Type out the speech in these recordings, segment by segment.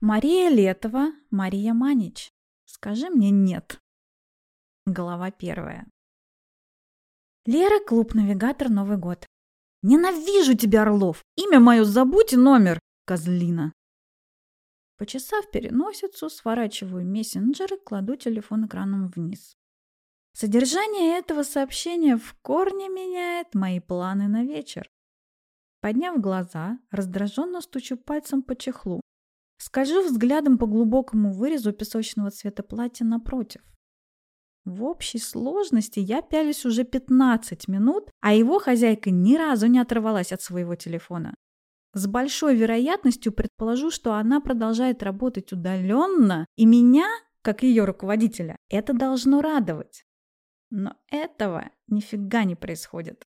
Мария Летова, Мария Манич. Скажи мне «нет». Глава первая. Лера, клуб-навигатор, Новый год. Ненавижу тебя, Орлов! Имя мое забудь и номер, козлина. Почесав переносицу, сворачиваю мессенджер и кладу телефон экраном вниз. Содержание этого сообщения в корне меняет мои планы на вечер. Подняв глаза, раздраженно стучу пальцем по чехлу. Скольжу взглядом по глубокому вырезу песочного цвета платья напротив. В общей сложности я пялюсь уже 15 минут, а его хозяйка ни разу не оторвалась от своего телефона. С большой вероятностью предположу, что она продолжает работать удаленно, и меня, как ее руководителя, это должно радовать. Но этого нифига не происходит.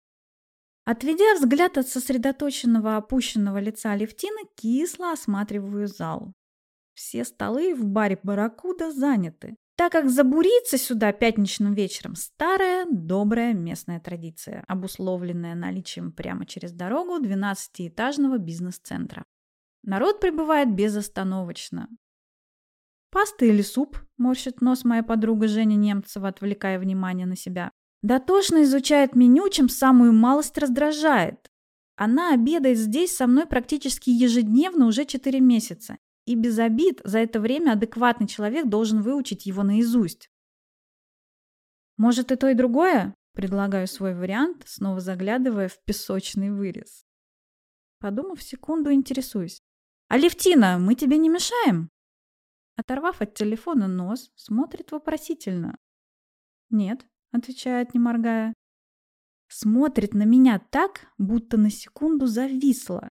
Отведя взгляд от сосредоточенного опущенного лица Алевтины, кисло осматриваю зал. Все столы в баре «Барракуда» заняты, так как забуриться сюда пятничным вечером – старая, добрая местная традиция, обусловленная наличием прямо через дорогу 12-этажного бизнес-центра. Народ прибывает безостановочно. «Паста или суп?» – морщит нос моя подруга Женя Немцева, отвлекая внимание на себя. Дотошно изучает меню, чем самую малость раздражает. Она обедает здесь со мной практически ежедневно уже 4 месяца. И без обид за это время адекватный человек должен выучить его наизусть. Может и то, и другое? Предлагаю свой вариант, снова заглядывая в песочный вырез. Подумав секунду, интересуюсь. «Алевтина, мы тебе не мешаем?» Оторвав от телефона нос, смотрит вопросительно. «Нет», отвечает, не моргая. Смотрит на меня так, будто на секунду зависла.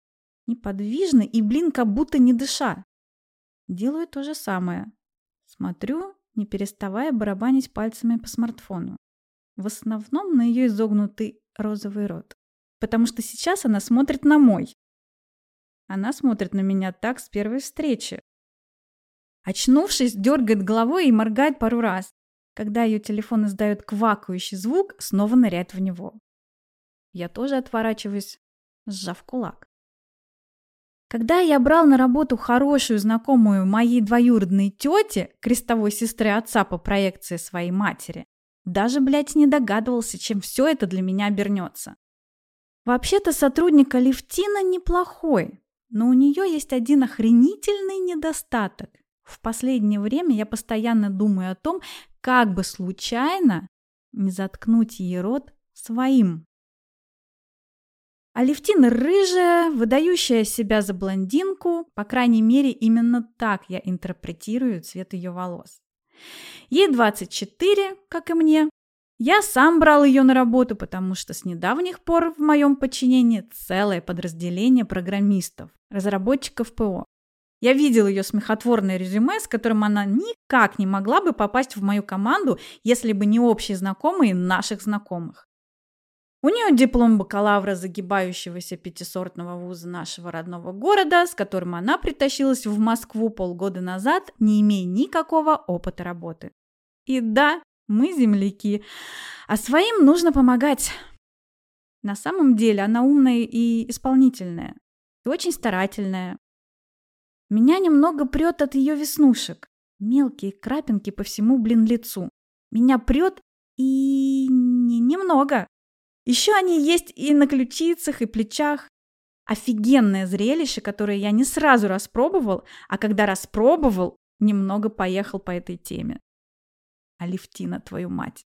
Неподвижно и, блин, как будто не дыша. Делаю то же самое. Смотрю, не переставая барабанить пальцами по смартфону. В основном на ее изогнутый розовый рот. Потому что сейчас она смотрит на мой. Она смотрит на меня так с первой встречи. Очнувшись, дергает головой и моргает пару раз. Когда ее телефон издает квакающий звук, снова ныряет в него. Я тоже отворачиваюсь, сжав кулак. Когда я брал на работу хорошую знакомую моей двоюродной тете, крестовой сестры отца по проекции своей матери, даже, блядь, не догадывался, чем все это для меня обернется. Вообще-то сотрудник Алевтина неплохой, но у нее есть один охренительный недостаток. В последнее время я постоянно думаю о том, как бы случайно не заткнуть ей рот своим. Алевтина рыжая, выдающая себя за блондинку, по крайней мере, именно так я интерпретирую цвет ее волос. Ей 24, как и мне. Я сам брал ее на работу, потому что с недавних пор в моем подчинении целое подразделение программистов, разработчиков ПО. Я видел ее смехотворное резюме, с которым она никак не могла бы попасть в мою команду, если бы не общие знакомые наших знакомых. У нее диплом бакалавра загибающегося пятисортного вуза нашего родного города, с которым она притащилась в Москву полгода назад, не имея никакого опыта работы. И да, мы земляки, а своим нужно помогать. На самом деле она умная и исполнительная, и очень старательная, меня немного прет от ее веснушек. Мелкие крапинки по всему, блин, лицу. Меня прет и... Не, немного. Еще они есть и на ключицах, и плечах. Офигенное зрелище, которое я не сразу распробовал, а когда распробовал, немного поехал по этой теме. Алевтина, твою мать.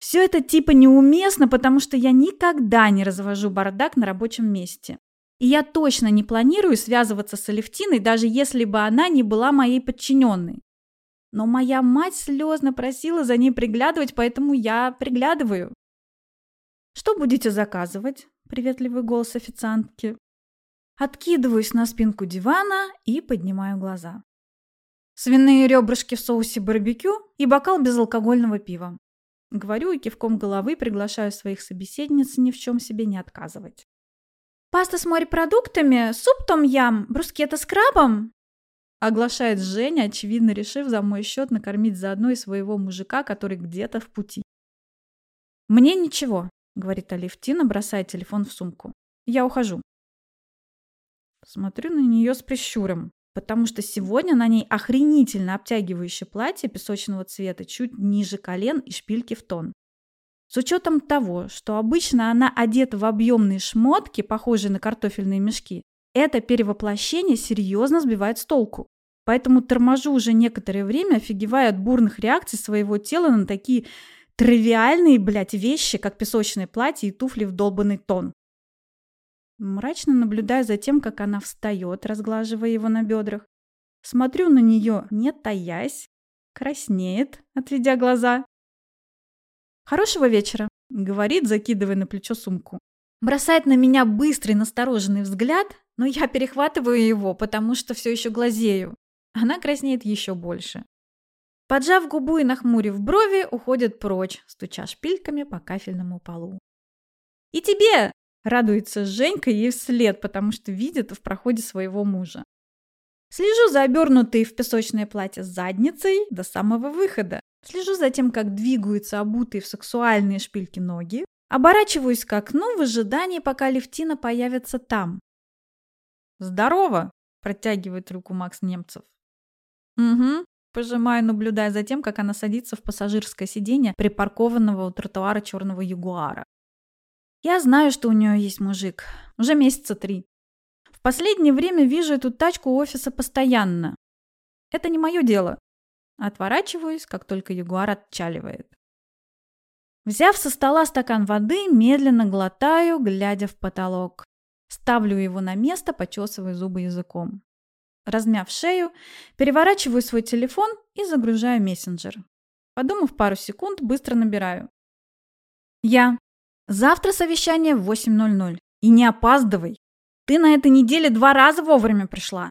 Все это типа неуместно, потому что я никогда не развожу бардак на рабочем месте. И я точно не планирую связываться с Алевтиной, даже если бы она не была моей подчиненной. Но моя мать слезно просила за ней приглядывать, поэтому я приглядываю. «Что будете заказывать?» – приветливый голос официантки. Откидываюсь на спинку дивана и поднимаю глаза. Свиные ребрышки в соусе барбекю и бокал безалкогольного пива. Говорю и кивком головы приглашаю своих собеседниц ни в чем себе не отказывать. Паста с морепродуктами, суп том-ям, брускета с крабом?» Оглашает Женя, очевидно решив за мой счет накормить заодно и своего мужика, который где-то в пути. «Мне ничего», — говорит Алевтина, бросая телефон в сумку. «Я ухожу». Смотрю на нее с прищуром. потому что сегодня на ней охренительно обтягивающее платье песочного цвета чуть ниже колен и шпильки в тон. С учетом того, что обычно она одета в объемные шмотки, похожие на картофельные мешки, это перевоплощение серьезно сбивает с толку. Поэтому торможу уже некоторое время, офигевая от бурных реакций своего тела на такие тривиальные, блядь, вещи, как песочное платье и туфли в долбанный тон. Мрачно наблюдаю за тем, как она встает, разглаживая его на бедрах. Смотрю на нее, не таясь, краснеет, отведя глаза. «Хорошего вечера», — говорит, закидывая на плечо сумку. Бросает на меня быстрый настороженный взгляд, но я перехватываю его, потому что все еще глазею. Она краснеет еще больше. Поджав губу и нахмурив брови, уходит прочь, стуча шпильками по кафельному полу. «И тебе!» – радуется Женька ей вслед, потому что видит в проходе своего мужа. Слежу за обернутой в песочное платье задницей до самого выхода. Слежу за тем, как двигаются обутые в сексуальные шпильки ноги. Оборачиваюсь к окну в ожидании, пока Левтина появится там. «Здорово!» – протягивает руку Макс Немцев. «Угу», – пожимаю, наблюдая за тем, как она садится в пассажирское сиденье припаркованного у тротуара черного ягуара. Я знаю, что у нее есть мужик. Уже месяца три. В последнее время вижу эту тачку у офиса постоянно. Это не мое дело. Отворачиваюсь, как только ягуар отчаливает. Взяв со стола стакан воды, медленно глотаю, глядя в потолок. Ставлю его на место, почесывая зубы языком. Размяв шею, переворачиваю свой телефон и загружаю мессенджер. Подумав пару секунд, быстро набираю. Я. Завтра совещание в 8.00. И не опаздывай. Ты на этой неделе два раза вовремя пришла.